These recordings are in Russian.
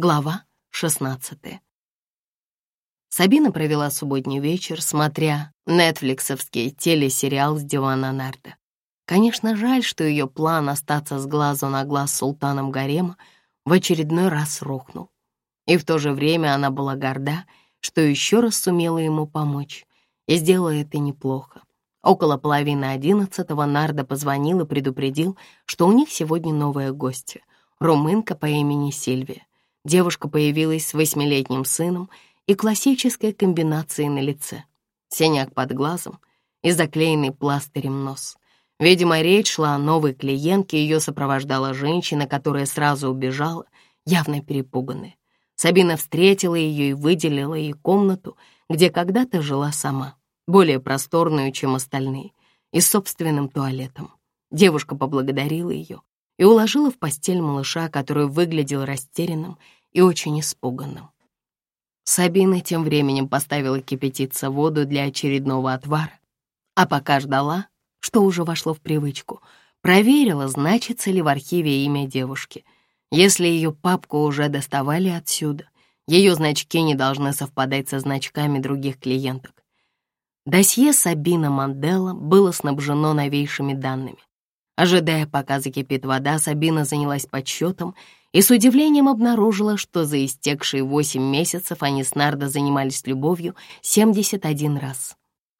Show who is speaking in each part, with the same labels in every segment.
Speaker 1: Глава 16 Сабина провела субботний вечер, смотря нетфликсовский телесериал с дивана Нарда. Конечно, жаль, что ее план остаться с глазу на глаз с султаном Гарема в очередной раз рухнул. И в то же время она была горда, что еще раз сумела ему помочь, и сделала это неплохо. Около половины одиннадцатого Нарда позвонил и предупредил, что у них сегодня новая гостья — румынка по имени Сильвия. Девушка появилась с восьмилетним сыном и классической комбинацией на лице. Синяк под глазом и заклеенный пластырем нос. Видимо, речь шла о новой клиентке, ее сопровождала женщина, которая сразу убежала, явно перепуганная. Сабина встретила ее и выделила ей комнату, где когда-то жила сама, более просторную, чем остальные, и с собственным туалетом. Девушка поблагодарила ее и уложила в постель малыша, который выглядел растерянным и очень испуганным. Сабина тем временем поставила кипятиться воду для очередного отвара, а пока ждала, что уже вошло в привычку, проверила, значится ли в архиве имя девушки. Если ее папку уже доставали отсюда, ее значки не должны совпадать со значками других клиенток. Досье Сабина Мандела было снабжено новейшими данными. Ожидая, пока закипит вода, Сабина занялась подсчетом и с удивлением обнаружила, что за истекшие восемь месяцев они с Нардо занимались любовью 71 раз.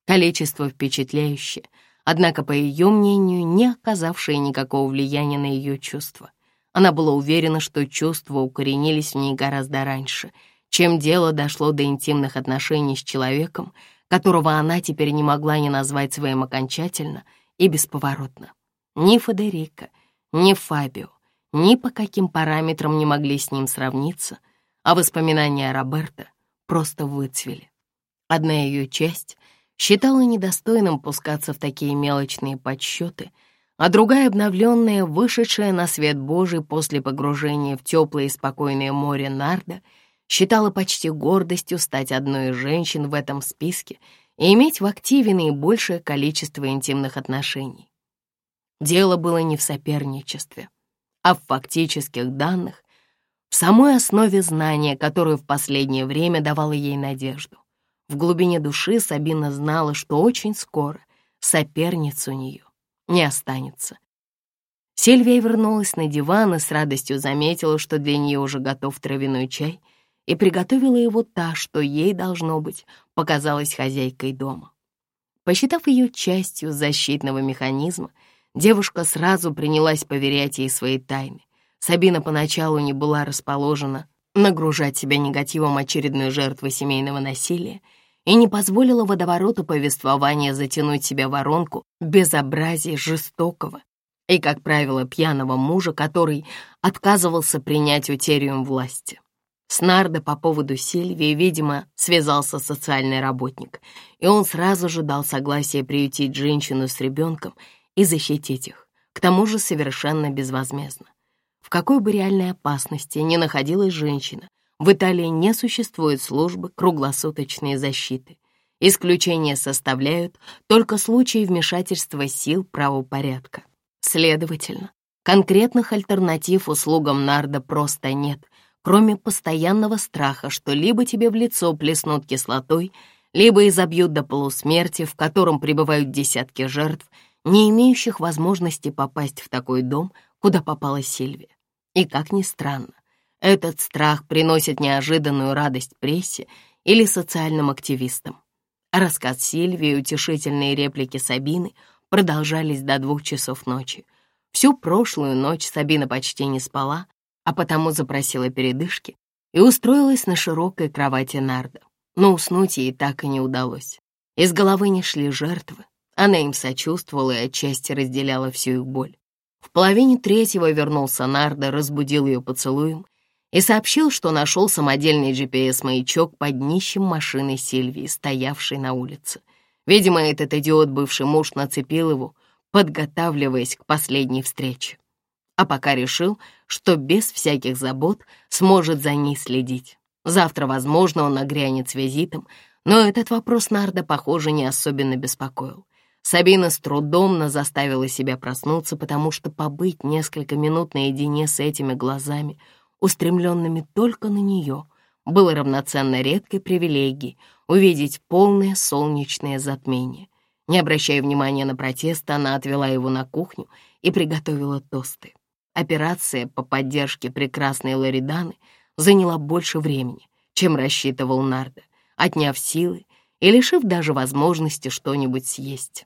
Speaker 1: Количество впечатляющее, однако, по ее мнению, не оказавшее никакого влияния на ее чувства. Она была уверена, что чувства укоренились в ней гораздо раньше, чем дело дошло до интимных отношений с человеком, которого она теперь не могла не назвать своим окончательно и бесповоротно. Ни Федерико, ни Фабио ни по каким параметрам не могли с ним сравниться, а воспоминания Роберта просто выцвели. Одна ее часть считала недостойным пускаться в такие мелочные подсчеты, а другая, обновленная, вышедшая на свет Божий после погружения в теплое и спокойное море Нарда, считала почти гордостью стать одной из женщин в этом списке и иметь в активе наибольшее количество интимных отношений. Дело было не в соперничестве — а в фактических данных, в самой основе знания, которое в последнее время давало ей надежду. В глубине души Сабина знала, что очень скоро соперниц у нее не останется. Сильвия вернулась на диван и с радостью заметила, что для нее уже готов травяной чай, и приготовила его та, что ей, должно быть, показалась хозяйкой дома. Посчитав ее частью защитного механизма, Девушка сразу принялась поверять ей свои тайны. Сабина поначалу не была расположена нагружать себя негативом очередной жертвы семейного насилия и не позволила водовороту повествования затянуть себя воронку безобразия жестокого и, как правило, пьяного мужа, который отказывался принять утериум власти. Снарда по поводу Сильвии, видимо, связался социальный работник, и он сразу же дал согласие приютить женщину с ребенком — и защитить их, к тому же совершенно безвозмездно. В какой бы реальной опасности ни находилась женщина, в Италии не существует службы круглосуточной защиты. Исключения составляют только случаи вмешательства сил правопорядка. Следовательно, конкретных альтернатив услугам Нарда просто нет, кроме постоянного страха, что либо тебе в лицо плеснут кислотой, либо изобьют до полусмерти, в котором пребывают десятки жертв — не имеющих возможности попасть в такой дом, куда попала Сильвия. И как ни странно, этот страх приносит неожиданную радость прессе или социальным активистам. Рассказ Сильвии и утешительные реплики Сабины продолжались до двух часов ночи. Всю прошлую ночь Сабина почти не спала, а потому запросила передышки и устроилась на широкой кровати Нарда. Но уснуть ей так и не удалось. Из головы не шли жертвы, она им сочувствовала и отчасти разделяла всю их боль. В половине третьего вернулся Нардо, разбудил ее поцелуем и сообщил, что нашел самодельный GPS-маячок под днищем машины Сильвии, стоявшей на улице. Видимо, этот идиот, бывший муж, нацепил его, подготавливаясь к последней встрече. А пока решил, что без всяких забот сможет за ней следить. Завтра, возможно, он нагрянет с визитом, но этот вопрос Нардо, похоже, не особенно беспокоил. Сабина с трудом заставила себя проснуться, потому что побыть несколько минут наедине с этими глазами, устремленными только на нее, было равноценно редкой привилегией увидеть полное солнечное затмение. Не обращая внимания на протест, она отвела его на кухню и приготовила тосты. Операция по поддержке прекрасной Лориданы заняла больше времени, чем рассчитывал Нардо, отняв силы и лишив даже возможности что-нибудь съесть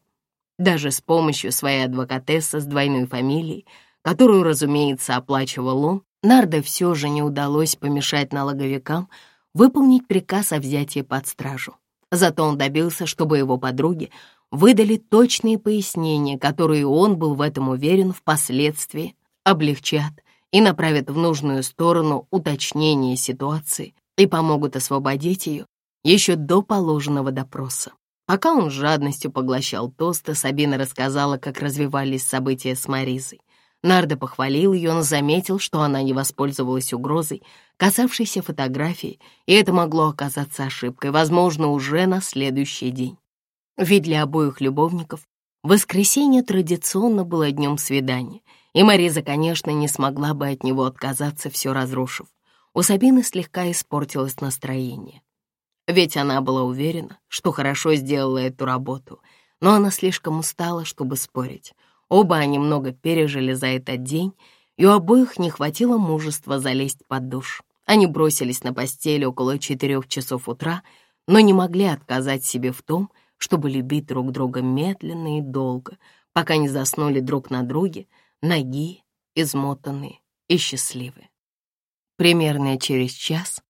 Speaker 1: даже с помощью своей адвокатессы с двойной фамилией, которую, разумеется, оплачивал он, Нардо все же не удалось помешать налоговикам выполнить приказ о взятии под стражу. Зато он добился, чтобы его подруги выдали точные пояснения, которые он был в этом уверен впоследствии, облегчат и направят в нужную сторону уточнение ситуации и помогут освободить ее еще до положенного допроса. Пока он жадностью поглощал тосты, Сабина рассказала, как развивались события с Маризой. Нардо похвалил ее, но заметил, что она не воспользовалась угрозой, касавшейся фотографии, и это могло оказаться ошибкой, возможно, уже на следующий день. Ведь для обоих любовников воскресенье традиционно было днем свидания, и Мариза, конечно, не смогла бы от него отказаться, все разрушив. У Сабины слегка испортилось настроение. Ведь она была уверена, что хорошо сделала эту работу, но она слишком устала, чтобы спорить. Оба они много пережили за этот день, и у обоих не хватило мужества залезть под душ. Они бросились на постель около четырех часов утра, но не могли отказать себе в том, чтобы любить друг друга медленно и долго, пока не заснули друг на друге, ноги, измотанные и счастливые. Примерно через час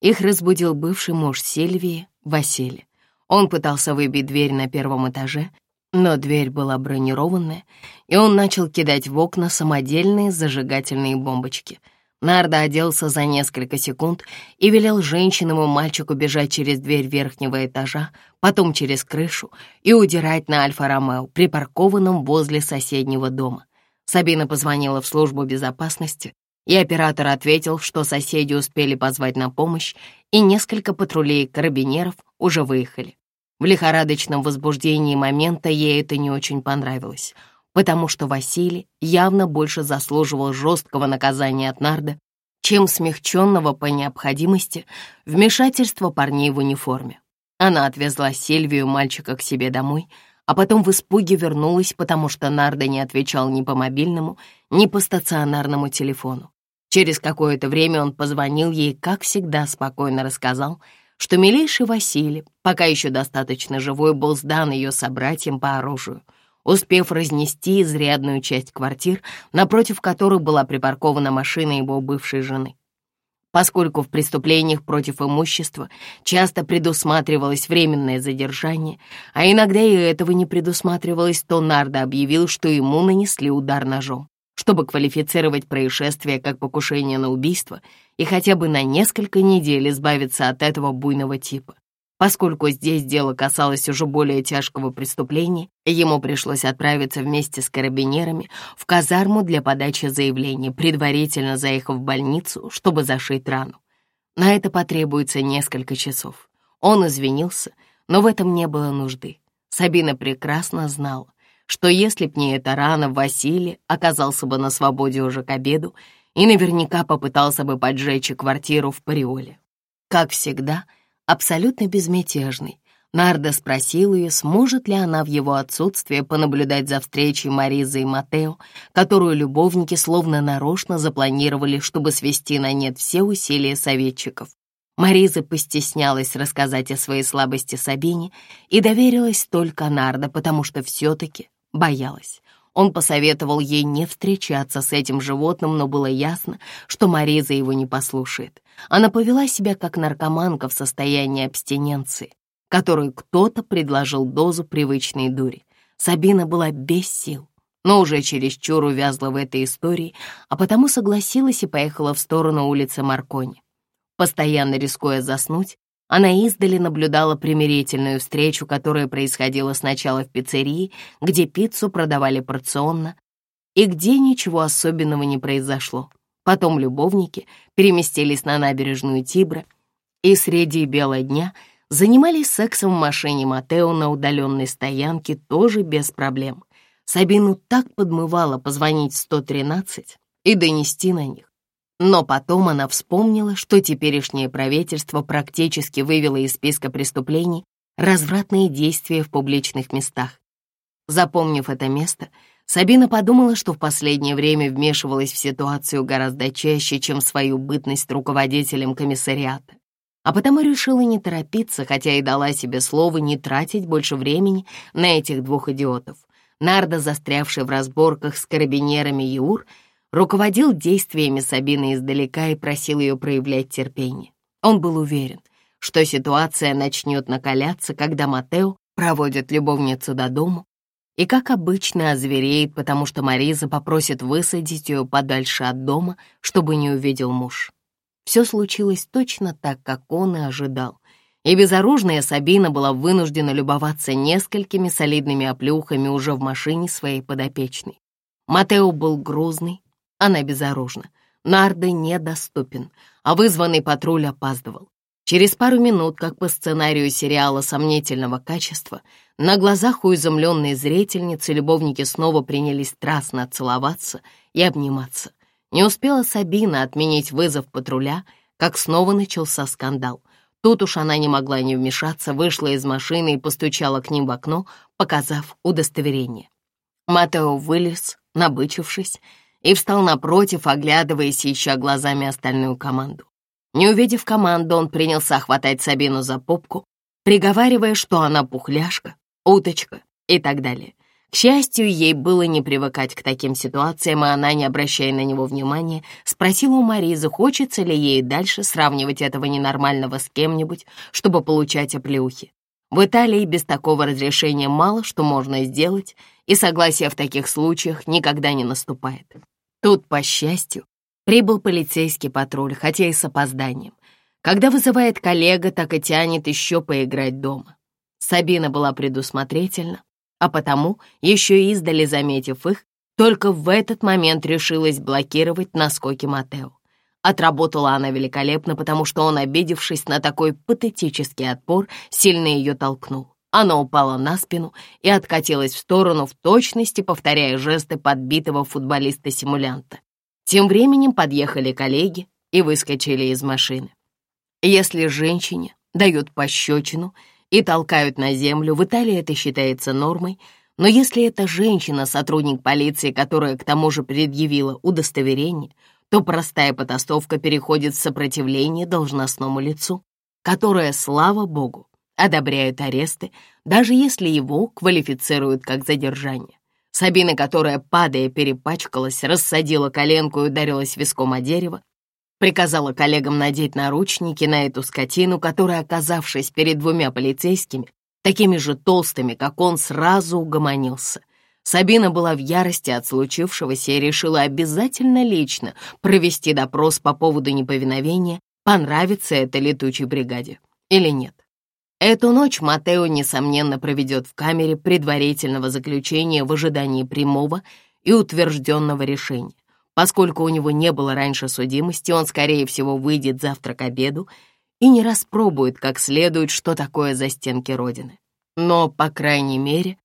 Speaker 1: их разбудил бывший муж Сильвии, Василий. Он пытался выбить дверь на первом этаже, но дверь была бронированная, и он начал кидать в окна самодельные зажигательные бомбочки. Нарда оделся за несколько секунд и велел женщинам и мальчику бежать через дверь верхнего этажа, потом через крышу и удирать на Альфа-Ромео, припаркованном возле соседнего дома. Сабина позвонила в службу безопасности, и оператор ответил, что соседи успели позвать на помощь, и несколько патрулей карабинеров уже выехали. В лихорадочном возбуждении момента ей это не очень понравилось, потому что Василий явно больше заслуживал жесткого наказания от Нарда, чем смягченного по необходимости вмешательства парней в униформе. Она отвезла Сильвию мальчика к себе домой — а потом в испуге вернулась, потому что Нарда не отвечал ни по мобильному, ни по стационарному телефону. Через какое-то время он позвонил ей, как всегда, спокойно рассказал, что милейший Василий, пока еще достаточно живой, был сдан ее собратьям по оружию, успев разнести изрядную часть квартир, напротив которой была припаркована машина его бывшей жены поскольку в преступлениях против имущества часто предусматривалось временное задержание, а иногда и этого не предусматривалось, то Нардо объявил, что ему нанесли удар ножом, чтобы квалифицировать происшествие как покушение на убийство и хотя бы на несколько недель избавиться от этого буйного типа. Поскольку здесь дело касалось уже более тяжкого преступления, ему пришлось отправиться вместе с карабинерами в казарму для подачи заявления, предварительно заехав в больницу, чтобы зашить рану. На это потребуется несколько часов. Он извинился, но в этом не было нужды. Сабина прекрасно знала, что если б не эта рана, Василий оказался бы на свободе уже к обеду и наверняка попытался бы поджечь квартиру в Париоле. Как всегда, — абсолютно безмятежной. Нарда спросил ее, сможет ли она в его отсутствие понаблюдать за встречей Маризы и Матео, которую любовники словно нарочно запланировали, чтобы свести на нет все усилия советчиков. Мариза постеснялась рассказать о своей слабости Сабине и доверилась только Нарда, потому что все-таки боялась. Он посоветовал ей не встречаться с этим животным, но было ясно, что Мариза его не послушает. Она повела себя как наркоманка в состоянии абстиненции, которую кто-то предложил дозу привычной дури. Сабина была без сил, но уже чересчур увязла в этой истории, а потому согласилась и поехала в сторону улицы Маркони. Постоянно рискуя заснуть, она издали наблюдала примирительную встречу, которая происходила сначала в пиццерии, где пиццу продавали порционно, и где ничего особенного не произошло. Потом любовники переместились на набережную Тибра и среди бела дня занимались сексом в машине Матео на удаленной стоянке тоже без проблем. Сабину так подмывало позвонить 113 и донести на них, но потом она вспомнила, что теперешнее правительство практически вывело из списка преступлений развратные действия в публичных местах. Запомнив это место, Сабина подумала, что в последнее время вмешивалась в ситуацию гораздо чаще, чем в свою бытность руководителем комиссариата. А потому решила не торопиться, хотя и дала себе слово не тратить больше времени на этих двух идиотов. Нарда, застрявший в разборках с карабинерами Юр, руководил действиями Сабины издалека и просил ее проявлять терпение. Он был уверен, что ситуация начнет накаляться, когда Матео проводит любовницу до дому и, как обычно, озвереет, потому что Мариза попросит высадить ее подальше от дома, чтобы не увидел муж. Все случилось точно так, как он и ожидал, и безоружная Сабина была вынуждена любоваться несколькими солидными оплюхами уже в машине своей подопечной. Матео был грузный, она безоружна. Нарды недоступен, а вызванный патруль опаздывал. Через пару минут, как по сценарию сериала сомнительного качества, на глазах у изумленной зрительницы любовники снова принялись страстно целоваться и обниматься. Не успела Сабина отменить вызов патруля, как снова начался скандал. Тут уж она не могла не вмешаться, вышла из машины и постучала к ним в окно, показав удостоверение. Матео вылез, набычившись, и встал напротив, оглядываясь еще глазами остальную команду. Не увидев команду, он принялся хватать Сабину за попку, приговаривая, что она пухляшка, уточка и так далее. К счастью, ей было не привыкать к таким ситуациям, и она, не обращая на него внимания, спросила у Маризы, хочется ли ей дальше сравнивать этого ненормального с кем-нибудь, чтобы получать оплеухи. В Италии без такого разрешения мало что можно сделать, и согласие в таких случаях никогда не наступает. Тут, по счастью, прибыл полицейский патруль, хотя и с опозданием. Когда вызывает коллега, так и тянет еще поиграть дома. Сабина была предусмотрительна, а потому, еще и издали заметив их, только в этот момент решилась блокировать наскоки Матео. Отработала она великолепно, потому что он, обидевшись на такой патетический отпор, сильно ее толкнул. Она упала на спину и откатилась в сторону в точности, повторяя жесты подбитого футболиста-симулянта. Тем временем подъехали коллеги и выскочили из машины. Если женщине дают пощечину и толкают на землю, в Италии это считается нормой, но если это женщина — сотрудник полиции, которая к тому же предъявила удостоверение, то простая потасовка переходит в сопротивление должностному лицу, которое, слава богу, одобряют аресты, даже если его квалифицируют как задержание. Сабина, которая, падая, перепачкалась, рассадила коленку и ударилась виском о дерево, приказала коллегам надеть наручники на эту скотину, которая, оказавшись перед двумя полицейскими, такими же толстыми, как он, сразу угомонился. Сабина была в ярости от случившегося и решила обязательно лично провести допрос по поводу неповиновения, понравится это летучей бригаде или нет. Эту ночь Матео, несомненно, проведет в камере предварительного заключения в ожидании прямого и утвержденного решения. Поскольку у него не было раньше судимости, он, скорее всего, выйдет завтра к обеду и не распробует как следует, что такое за стенки Родины. Но, по крайней мере,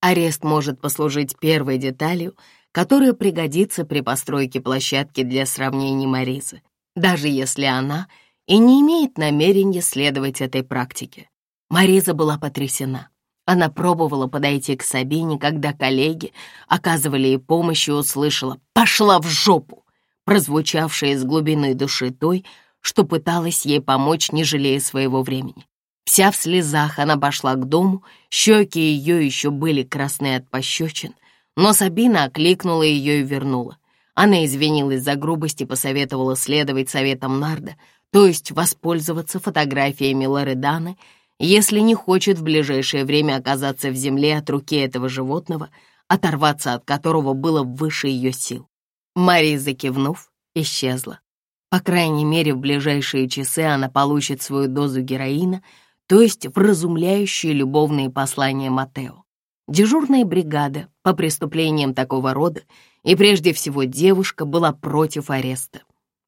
Speaker 1: арест может послужить первой деталью, которая пригодится при постройке площадки для сравнений Маризы, даже если она и не имеет намерения следовать этой практике. Мариза была потрясена. Она пробовала подойти к Сабине, когда коллеги оказывали ей помощь и услышала «Пошла в жопу!», прозвучавшая из глубины души той, что пыталась ей помочь, не жалея своего времени. Вся в слезах она пошла к дому, щеки ее еще были красные от пощечин, но Сабина окликнула ее и вернула. Она извинилась за грубость и посоветовала следовать советам Нарда, то есть воспользоваться фотографиями Лореданы — если не хочет в ближайшее время оказаться в земле от руки этого животного, оторваться от которого было выше ее сил. Мария, закивнув, исчезла. По крайней мере, в ближайшие часы она получит свою дозу героина, то есть вразумляющие любовные послания Матео. Дежурная бригада по преступлениям такого рода и прежде всего девушка была против ареста.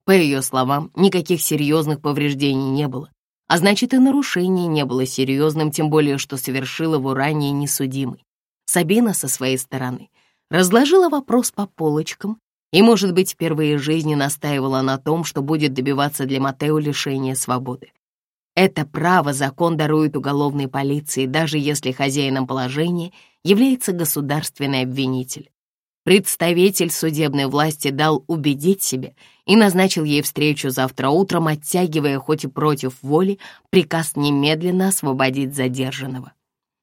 Speaker 1: По ее словам, никаких серьезных повреждений не было, а значит, и нарушение не было серьезным, тем более, что совершил его ранее несудимый. Сабина со своей стороны разложила вопрос по полочкам и, может быть, впервые в жизни настаивала на том, что будет добиваться для Матео лишения свободы. Это право закон дарует уголовной полиции, даже если хозяином положения является государственный обвинитель. Представитель судебной власти дал убедить себя и назначил ей встречу завтра утром, оттягивая, хоть и против воли, приказ немедленно освободить задержанного.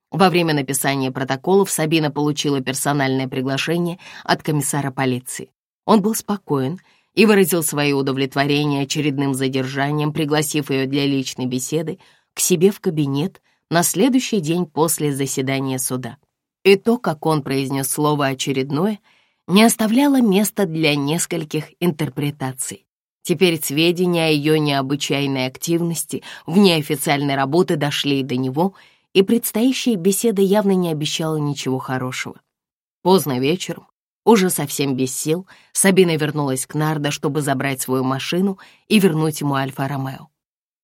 Speaker 1: Во время написания протоколов Сабина получила персональное приглашение от комиссара полиции. Он был спокоен и выразил свое удовлетворение очередным задержанием, пригласив ее для личной беседы к себе в кабинет на следующий день после заседания суда. И то, как он произнес слово «очередное», не оставляла места для нескольких интерпретаций. Теперь сведения о ее необычайной активности в неофициальной работы дошли и до него, и предстоящая беседа явно не обещала ничего хорошего. Поздно вечером, уже совсем без сил, Сабина вернулась к Нардо, чтобы забрать свою машину и вернуть ему Альфа-Ромео.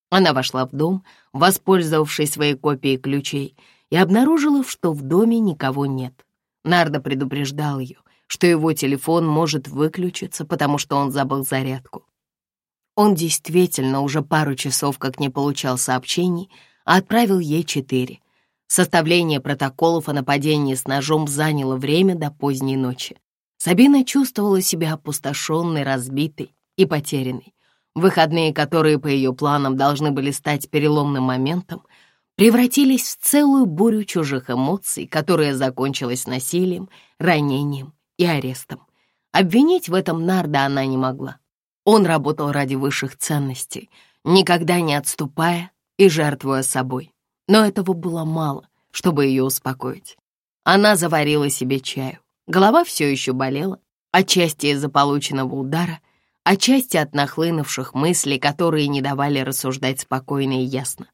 Speaker 1: Она вошла в дом, воспользовавшись своей копией ключей, и обнаружила, что в доме никого нет. Нардо предупреждал ее, что его телефон может выключиться, потому что он забыл зарядку. Он действительно уже пару часов как не получал сообщений, а отправил ей четыре. Составление протоколов о нападении с ножом заняло время до поздней ночи. Сабина чувствовала себя опустошенной, разбитой и потерянной. Выходные, которые по ее планам должны были стать переломным моментом, превратились в целую бурю чужих эмоций, которая закончилась насилием, ранением и арестом. Обвинить в этом Нарда она не могла. Он работал ради высших ценностей, никогда не отступая и жертвуя собой. Но этого было мало, чтобы ее успокоить. Она заварила себе чаю. Голова все еще болела, отчасти из-за полученного удара, отчасти от нахлынувших мыслей, которые не давали рассуждать спокойно и ясно.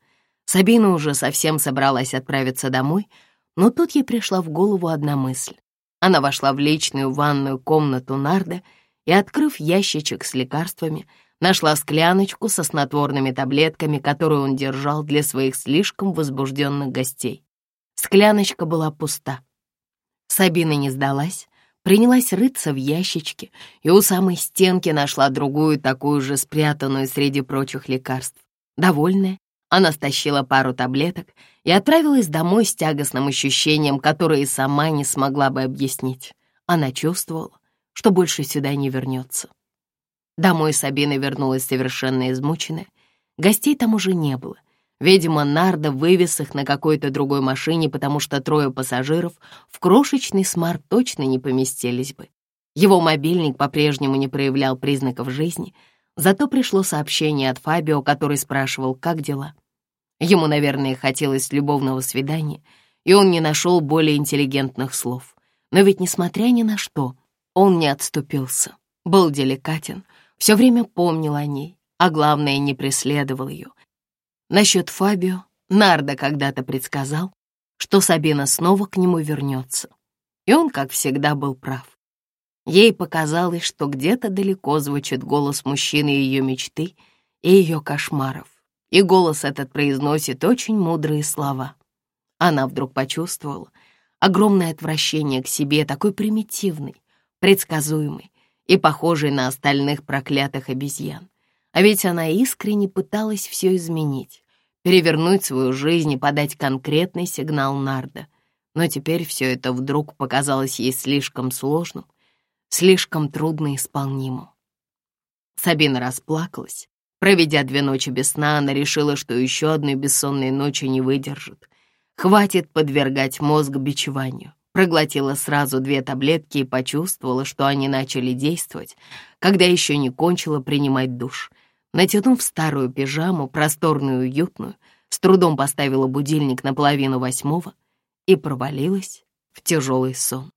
Speaker 1: Сабина уже совсем собралась отправиться домой, но тут ей пришла в голову одна мысль. Она вошла в личную ванную комнату Нарда и, открыв ящичек с лекарствами, нашла скляночку со снотворными таблетками, которую он держал для своих слишком возбужденных гостей. Скляночка была пуста. Сабина не сдалась, принялась рыться в ящичке и у самой стенки нашла другую, такую же спрятанную среди прочих лекарств. Довольная, она стащила пару таблеток и отправилась домой с тягостным ощущением, которое сама не смогла бы объяснить. Она чувствовала, что больше сюда не вернется. Домой Сабина вернулась совершенно измученная. Гостей там уже не было. Видимо, Нарда вывез их на какой-то другой машине, потому что трое пассажиров в крошечный смарт точно не поместились бы. Его мобильник по-прежнему не проявлял признаков жизни, зато пришло сообщение от Фабио, который спрашивал, как дела. Ему, наверное, хотелось любовного свидания, и он не нашел более интеллигентных слов. Но ведь, несмотря ни на что, он не отступился, был деликатен, все время помнил о ней, а главное, не преследовал ее. Насчет Фабио Нардо когда-то предсказал, что Сабина снова к нему вернется. И он, как всегда, был прав. Ей показалось, что где-то далеко звучит голос мужчины ее мечты и ее кошмаров и голос этот произносит очень мудрые слова. Она вдруг почувствовала огромное отвращение к себе, такой примитивный, предсказуемый и похожий на остальных проклятых обезьян. А ведь она искренне пыталась все изменить, перевернуть свою жизнь и подать конкретный сигнал Нарда. Но теперь все это вдруг показалось ей слишком сложным, слишком трудно исполнимым. Сабина расплакалась, Проведя две ночи без сна, она решила, что еще одной бессонной ночи не выдержит. Хватит подвергать мозг бичеванию. Проглотила сразу две таблетки и почувствовала, что они начали действовать, когда еще не кончила принимать душ. Натянув старую пижаму, просторную и уютную, с трудом поставила будильник на половину восьмого и провалилась в тяжелый сон.